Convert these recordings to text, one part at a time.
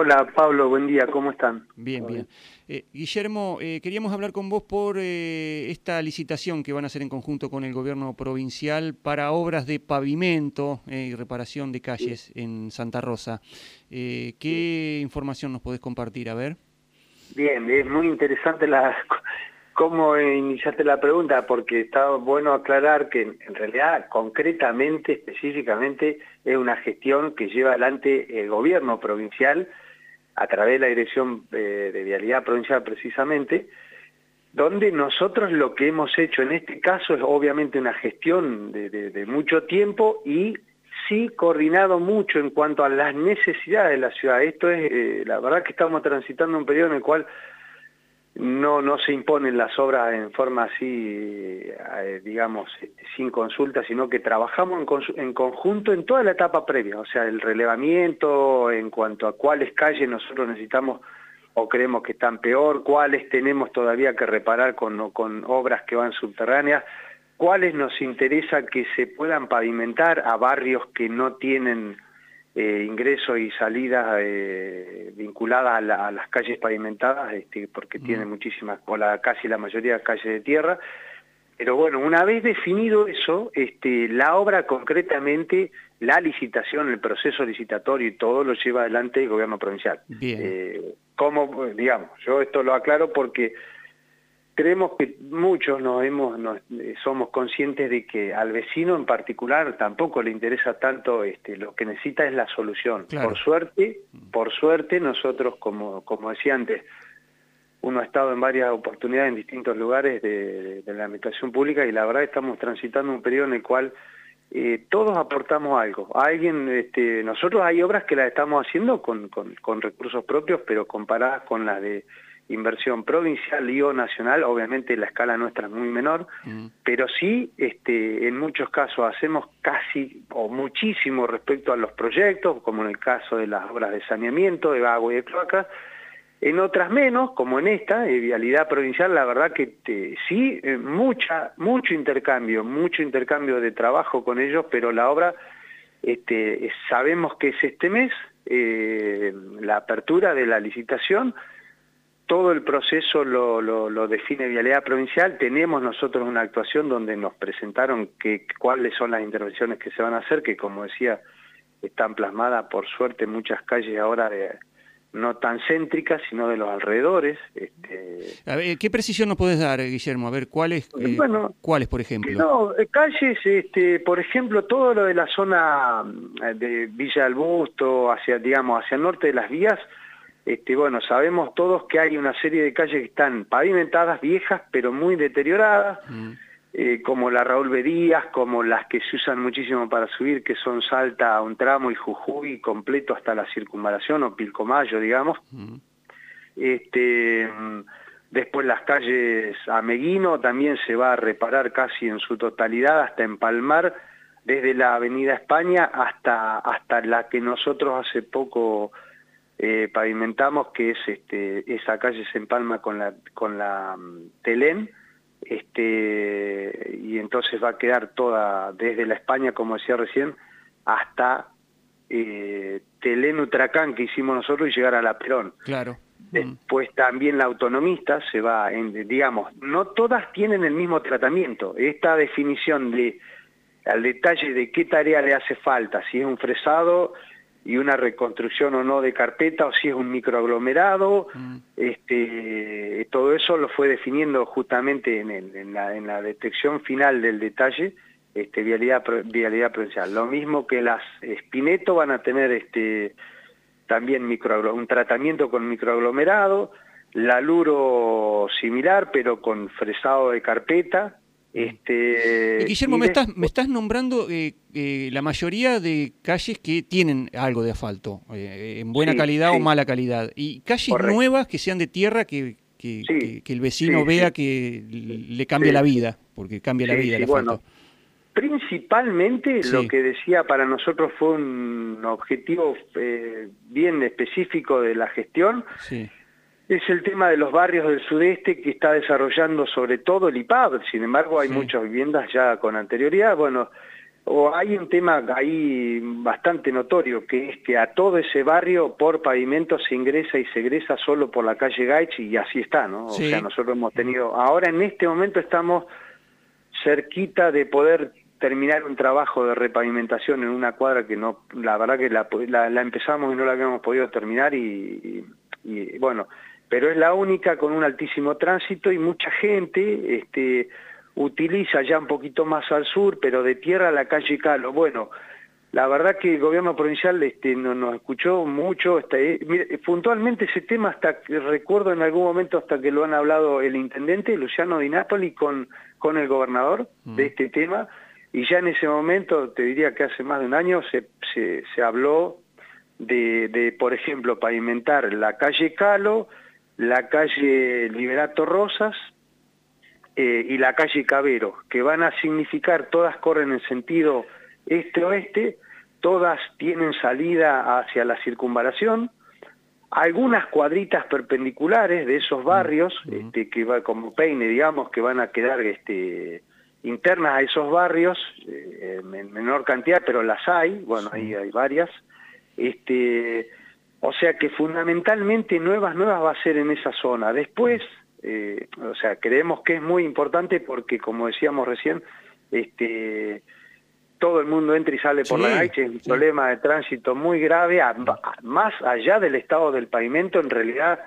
Hola Pablo, buen día, ¿cómo están? Bien, bien. Eh, Guillermo, eh, queríamos hablar con vos por eh, esta licitación que van a hacer en conjunto con el gobierno provincial para obras de pavimento y reparación de calles en Santa Rosa. ¿Qué información nos podés compartir? A ver. Bien, es muy interesante la, cómo iniciaste la pregunta, porque está bueno aclarar que en realidad, concretamente, específicamente, es una gestión que lleva adelante el gobierno provincial a través de la Dirección eh, de Vialidad Provincial precisamente, donde nosotros lo que hemos hecho en este caso es obviamente una gestión de, mucho tiempo y sí coordinado mucho en cuanto a las necesidades de la ciudad. Esto es, eh, la verdad que estamos transitando un periodo en el cual no, no se imponen las obras en forma así, eh, digamos, sin consulta, sino que trabajamos en, conjunto en toda la etapa previa, o sea, el relevamiento en cuanto a cuáles calles nosotros necesitamos o creemos que están peor, cuáles tenemos todavía que reparar con, con obras que van subterráneas, cuáles nos interesa que se puedan pavimentar a barrios que no tienen eh, ingresos y salidas eh, vinculadas a, las calles pavimentadas, este, porque tiene muchísimas, o la, casi la mayoría de calles de tierra. Pero bueno, una vez definido eso, este, la obra concretamente, la licitación, el proceso licitatorio y todo lo lleva adelante el gobierno provincial. Bien. Eh, como, digamos, yo esto lo aclaro porque creemos que muchos nos hemos, eh, somos conscientes de que al vecino en particular tampoco le interesa tanto, este, lo que necesita es la solución. Por suerte, por suerte nosotros, como, como decía antes, uno ha estado en varias oportunidades en distintos lugares de, la administración pública y la verdad estamos transitando un periodo en el cual eh, todos aportamos algo. Alguien, este, nosotros hay obras que las estamos haciendo con, con, con recursos propios, pero comparadas con las de inversión provincial y o nacional, obviamente la escala nuestra es muy menor, mm. pero sí este, en muchos casos hacemos casi o muchísimo respecto a los proyectos, como en el caso de las obras de saneamiento, de agua y de cloacas, en otras menos, como en esta, de vialidad provincial, la verdad que sí, eh, mucha, mucho intercambio, mucho intercambio de trabajo con ellos, pero la obra este, sabemos que es este mes, eh, la apertura de la licitación, todo el proceso lo, lo, define Vialidad Provincial, tenemos nosotros una actuación donde nos presentaron que, cuáles son las intervenciones que se van a hacer, que como decía, están plasmadas por suerte en muchas calles ahora de, no tan céntricas, sino de los alrededores. Este... ¿Qué precisión nos puedes dar, Guillermo? A ver, ¿cuáles, eh, ¿cuáles por ejemplo? No, eh, calles, este, por ejemplo, todo lo de la zona eh, de Villa del Busto, hacia, digamos, hacia el norte de las vías, este, bueno, sabemos todos que hay una serie de calles que están pavimentadas, viejas, pero muy deterioradas, mm. eh, como la Raúl Bedías, como las que se usan muchísimo para subir, que son Salta a un tramo y Jujuy completo hasta la circunvalación o Pilcomayo, digamos. Mm. Este, después las calles Ameguino también se va a reparar casi en su totalidad hasta empalmar desde la Avenida España hasta, hasta la que nosotros hace poco eh, pavimentamos, que es este, esa calle se empalma con la, con la um, Telén, este, y entonces va a quedar toda, desde la España, como decía recién, hasta eh, Telén Utracán, que hicimos nosotros, y llegar a la Perón. Claro. Después también la autonomista se va, en, digamos, no todas tienen el mismo tratamiento. Esta definición de al detalle de qué tarea le hace falta, si es un fresado, y una reconstrucción o no de carpeta o si es un microaglomerado, mm. este, todo eso lo fue definiendo justamente en, la, detección final del detalle, este, vialidad, vialidad provincial. Lo mismo que las Espineto van a tener este, también micro, un tratamiento con microaglomerado, la Luro similar pero con fresado de carpeta, este, eh, Guillermo, me, estás, me estás nombrando eh, eh, la mayoría de calles que tienen algo de asfalto, en buena calidad o mala calidad, y calles nuevas que sean de tierra que, que, el vecino vea que le cambia la vida, porque cambia la vida el asfalto. principalmente lo que decía para nosotros fue un objetivo bien específico de la gestión, es el tema de los barrios del sudeste que está desarrollando sobre todo el IPAB, sin embargo hay muchas viviendas ya con anterioridad, bueno, o hay un tema ahí bastante notorio, que es que a todo ese barrio por pavimento se ingresa y se egresa solo por la calle Gaich y así está, ¿no? O sea, nosotros hemos tenido, ahora en este momento estamos cerquita de poder terminar un trabajo de repavimentación en una cuadra que no, la verdad que la, la, empezamos y no la habíamos podido terminar y, y, bueno, pero es la única con un altísimo tránsito y mucha gente, este, utiliza ya un poquito más al sur, pero de tierra a la calle Calo. Bueno, la verdad que el gobierno provincial este, no, nos escuchó mucho. Este, puntualmente ese tema, hasta recuerdo en algún momento hasta que lo han hablado el intendente, Luciano Di Napoli, con, con el gobernador de mm. este tema, y ya en ese momento, te diría que hace más de un año, se, se, se habló de, de, por ejemplo, pavimentar la calle Calo, la calle Liberato Rosas, eh, y la calle Cabero, que van a significar, todas corren en sentido este-oeste, todas tienen salida hacia la circunvalación, algunas cuadritas perpendiculares de esos barrios, este, que va como peine, digamos, que van a quedar este, internas a esos barrios, eh, en menor cantidad, pero las hay, bueno, ahí hay varias, este, o sea que fundamentalmente nuevas, nuevas va a ser en esa zona. Después, eh, o sea, creemos que es muy importante porque, como decíamos recién, este, todo el mundo entra y sale por la calle, es un problema de tránsito muy grave, más allá del estado del pavimento, en realidad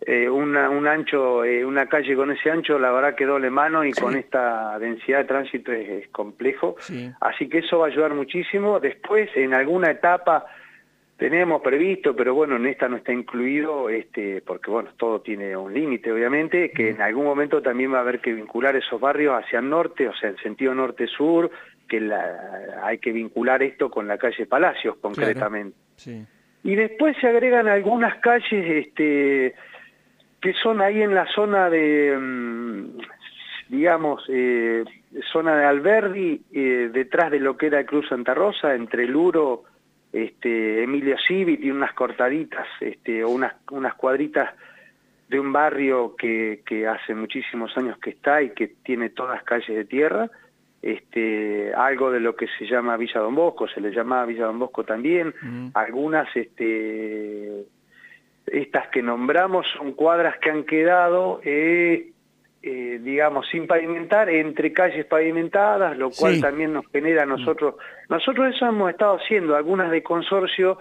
eh, una, un ancho, eh, una calle con ese ancho, la verdad que doble mano y con esta densidad de tránsito es, es complejo, así que eso va a ayudar muchísimo. Después, en alguna etapa tenemos previsto, pero bueno, en esta no está incluido, este, porque bueno, todo tiene un límite obviamente, que en algún momento también va a haber que vincular esos barrios hacia el norte, o sea, en sentido norte-sur, que la, hay que vincular esto con la calle Palacios concretamente. Y después se agregan algunas calles este, que son ahí en la zona de, mm, digamos, eh, zona de Alberdi, eh, detrás de lo que era Cruz Santa Rosa, entre Luro este, Emilio Civi tiene unas cortaditas este, o unas, unas cuadritas de un barrio que, que hace muchísimos años que está y que tiene todas calles de tierra, este, algo de lo que se llama Villa Don Bosco, se le llama Villa Don Bosco también, mm. algunas, este, estas que nombramos son cuadras que han quedado eh, eh, digamos, sin pavimentar, entre calles pavimentadas, lo cual también nos genera a nosotros, nosotros eso hemos estado haciendo, algunas de consorcio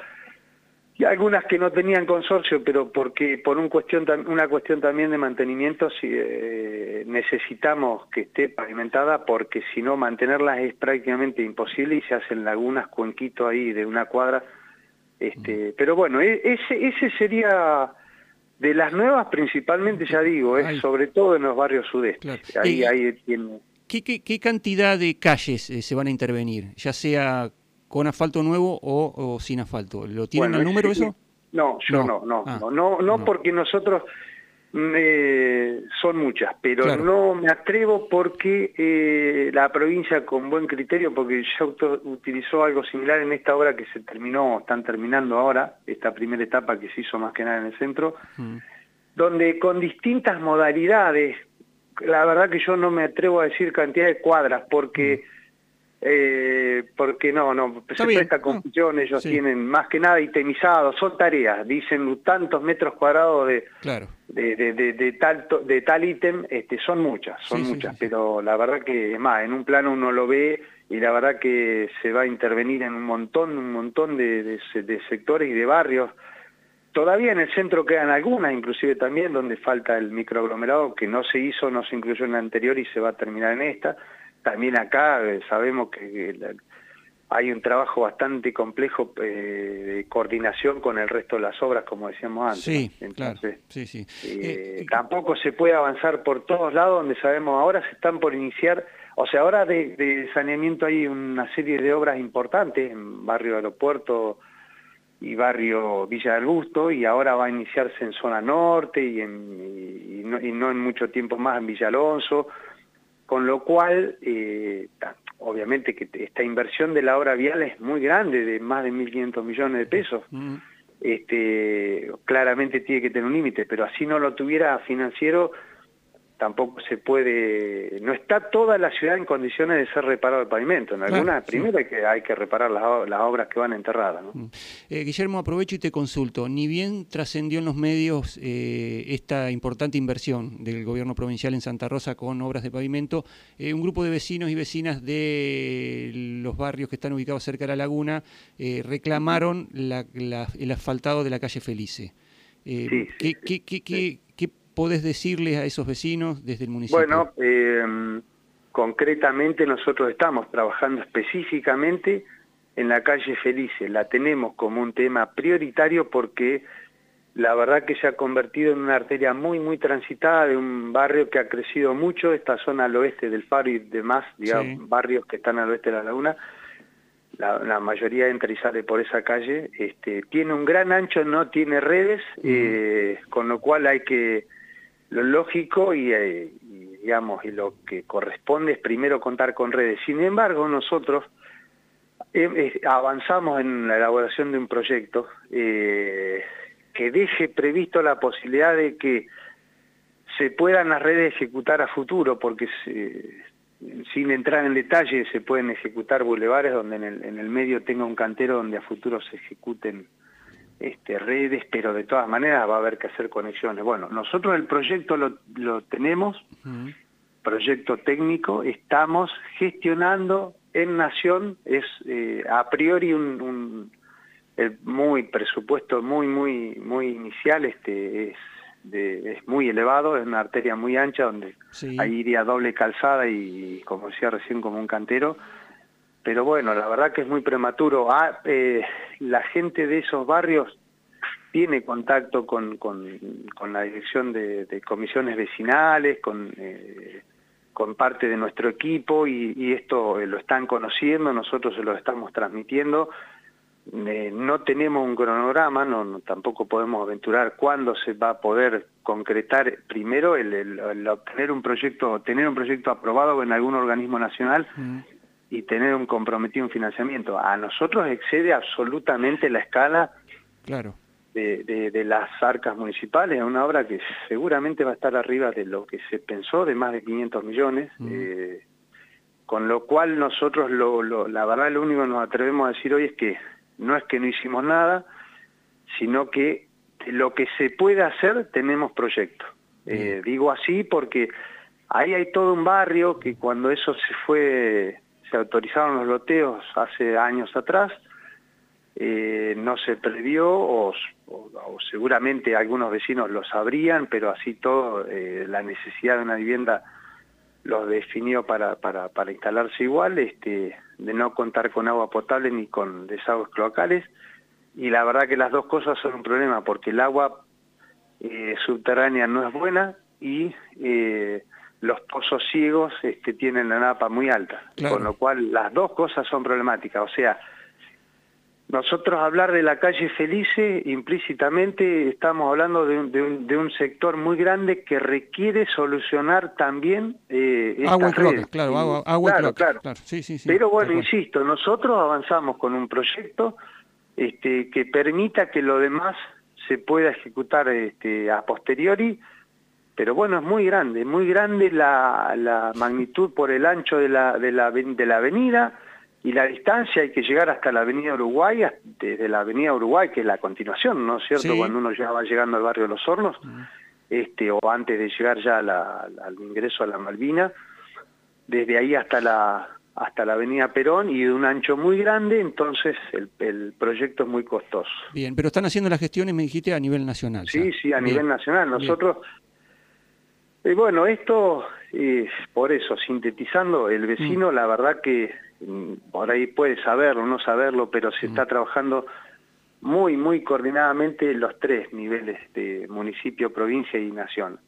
y algunas que no tenían consorcio, pero porque por un cuestión, una cuestión también de mantenimiento si, eh, necesitamos que esté pavimentada porque si no mantenerlas es prácticamente imposible y se hacen lagunas, cuenquito ahí de una cuadra. Este, Pero bueno, e, ese, ese sería de las nuevas principalmente, ya digo, es sobre todo en los barrios sudeste. Ahí, ahí tiene... ¿Qué, quantidad de calles eh, se van a intervenir? Ya sea con asfalto nuevo o, sin asfalto. ¿Lo tienen el número eso? No, yo no, no, no, no, no, porque nosotros son muchas, pero no me atrevo porque eh, la provincia con buen criterio, porque ya utilizó algo similar en esta obra que se terminó, están terminando ahora, esta primera etapa que se hizo más que nada en el centro, mm. donde con distintas modalidades, la verdad que yo no me atrevo a decir cantidad de cuadras, porque... Eh, porque no, no, se presta confusión, ellos tienen más que nada itemizado, son tareas, dicen tantos metros cuadrados de, de, de, de, tal de tal ítem, este, son muchas, son muchas, pero la verdad que, es más, en un plano uno lo ve y la verdad que se va a intervenir en un montón, un montón de, sectores y de barrios, Todavía en el centro quedan algunas, inclusive también, donde falta el microaglomerado, que no se hizo, no se incluyó en la anterior y se va a terminar en esta también acá eh, sabemos que hay un trabajo bastante complejo eh, de coordinación con el resto de las obras, como decíamos antes. Sí, Entonces, Sí, sí. Eh, tampoco se puede avanzar por todos lados donde sabemos ahora se están por iniciar, o sea, ahora de, saneamiento hay una serie de obras importantes en Barrio Aeropuerto y Barrio Villa del Busto, y ahora va a iniciarse en zona norte y, en, y, no, y no en mucho tiempo más en Villa Alonso, con lo cual, eh, obviamente que esta inversión de la obra vial es muy grande, de más de 1.500 millones de pesos. Mm. Este, claramente tiene que tener un límite, pero así no lo tuviera financiero, tampoco se puede, no está toda la ciudad en condiciones de ser reparado el pavimento. En algunas, primero hay que, hay que reparar las, obras que van enterradas. Mm. Eh, Guillermo, aprovecho y te consulto. Ni bien trascendió en los medios eh, esta importante inversión del gobierno provincial en Santa Rosa con obras de pavimento, eh, un grupo de vecinos y vecinas de los barrios que están ubicados cerca de la laguna reclamaron el asfaltado de la calle Felice. Sí, ¿qué, podés decirles a esos vecinos desde el municipio? Bueno, eh, concretamente nosotros estamos trabajando específicamente en la calle Felice. La tenemos como un tema prioritario porque la verdad que se ha convertido en una arteria muy, muy transitada de un barrio que ha crecido mucho, esta zona al oeste del Faro y demás, digamos, barrios que están al oeste de la laguna, la, mayoría entra y sale por esa calle, este, tiene un gran ancho, no tiene redes, eh, con lo cual hay que lo lógico eh, y, digamos y lo que corresponde es primero contar con redes. Sin embargo, nosotros eh, avanzamos en la elaboración de un proyecto eh, que deje previsto la posibilidad de que se puedan las redes ejecutar a futuro, porque sin entrar en detalle se pueden ejecutar bulevares donde en el, en el medio tenga un cantero donde a futuro se ejecuten este, redes, pero de todas maneras va a haber que hacer conexiones. Bueno, nosotros el proyecto lo, lo tenemos, proyecto técnico, estamos gestionando en Nación, es eh, a priori un, un el muy presupuesto muy muy muy inicial este es de, es muy elevado es una arteria muy ancha donde ahí iría doble calzada y como decía recién como un cantero pero bueno, la verdad que es muy prematuro. Ah, eh, la gente de esos barrios tiene contacto con, con, la dirección de, comisiones vecinales, con, eh, con parte de nuestro equipo y, esto eh, lo están conociendo, nosotros se lo estamos transmitiendo. no tenemos un cronograma, no, tampoco podemos aventurar cuándo se va a poder concretar primero el, obtener un proyecto, tener un proyecto aprobado en algún organismo nacional mm y tener un comprometido un financiamiento. A nosotros excede absolutamente la escala claro. de, de, las arcas municipales, es una obra que seguramente va a estar arriba de lo que se pensó, de más de 500 millones, eh, con lo cual nosotros, lo, lo, la verdad, lo único que nos atrevemos a decir hoy es que no es que no hicimos nada, sino que lo que se puede hacer tenemos proyecto. Eh, digo así porque ahí hay todo un barrio que cuando eso se fue se autorizaron los loteos hace años atrás, eh, no se previó o, seguramente algunos vecinos lo sabrían, pero así todo eh, la necesidad de una vivienda los definió para, para, instalarse igual, este, de no contar con agua potable ni con desagües cloacales, y la verdad que las dos cosas son un problema, porque el agua eh, subterránea no es buena y los pozos ciegos este, tienen la napa muy alta, con lo cual las dos cosas son problemáticas. O sea, nosotros hablar de la calle Felice, implícitamente estamos hablando de un, de un, sector muy grande que requiere solucionar también eh, agua y claro, agua, agua claro, claro. Sí, sí, sí, Pero bueno, insisto, nosotros avanzamos con un proyecto este, que permita que lo demás se pueda ejecutar este, a posteriori pero bueno, es muy grande, muy grande la, la magnitud por el ancho de la, de, la, de la avenida y la distancia, hay que llegar hasta la avenida Uruguay, desde la avenida Uruguay, que es la continuación, ¿no es cierto? Cuando uno ya va llegando al barrio de Los Hornos, este, o antes de llegar ya al ingreso a la Malvina, desde ahí hasta la, hasta la avenida Perón y de un ancho muy grande, entonces el, el, proyecto es muy costoso. Bien, pero están haciendo las gestiones, me dijiste, a nivel nacional. Sí, sí, a nivel nacional. Nosotros bueno, esto es por eso, sintetizando, el vecino, mm. la verdad que mm, por ahí puede saberlo, no saberlo, pero se está mm. trabajando muy, muy coordinadamente los tres niveles de municipio, provincia y nación.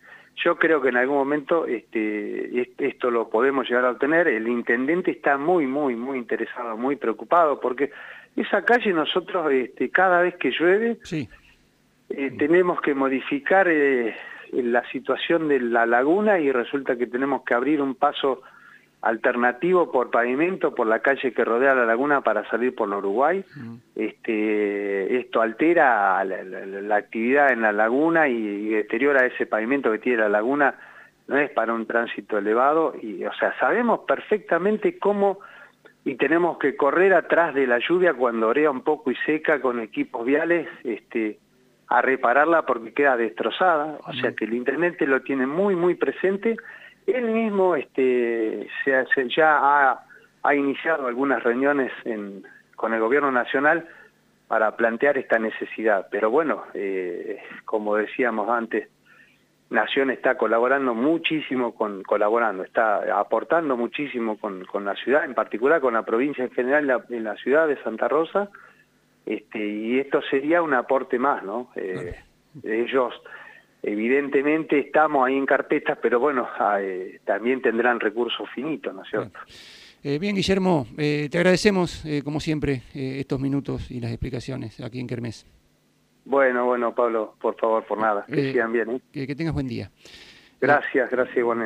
Yo creo que en algún momento este, esto lo podemos llegar a obtener. El intendente está muy, muy, muy interesado, muy preocupado, porque esa calle nosotros este, cada vez que llueve eh, tenemos que modificar... Eh, la situación de la laguna y resulta que tenemos que abrir un paso alternativo por pavimento por la calle que rodea la laguna para salir por Uruguay. Mm. Este, esto altera la, actividad en la laguna y, deteriora ese pavimento que tiene la laguna no es para un tránsito elevado, y o sea, sabemos perfectamente cómo, y tenemos que correr atrás de la lluvia cuando orea un poco y seca con equipos viales, este, a repararla porque queda destrozada, o sea que el intendente lo tiene muy, muy presente, él mismo este, se, ya ha, ha, iniciado algunas reuniones en, con el gobierno nacional para plantear esta necesidad, pero bueno, eh, como decíamos antes, Nación está colaborando muchísimo con, colaborando, está aportando muchísimo con, con la ciudad, en particular con la provincia en general, en la, ciudad de Santa Rosa, este, y esto sería un aporte más, ¿no? Eh, ellos, evidentemente, estamos ahí en carpetas, pero bueno, ah, eh, también tendrán recursos finitos, ¿no es cierto? Eh, bien, Guillermo, te agradecemos, como siempre, estos minutos y las explicaciones aquí en Kermés. Bueno, bueno, Pablo, por favor, por nada. Que sigan bien. Que, que tengas buen día. Gracias, gracias igualmente.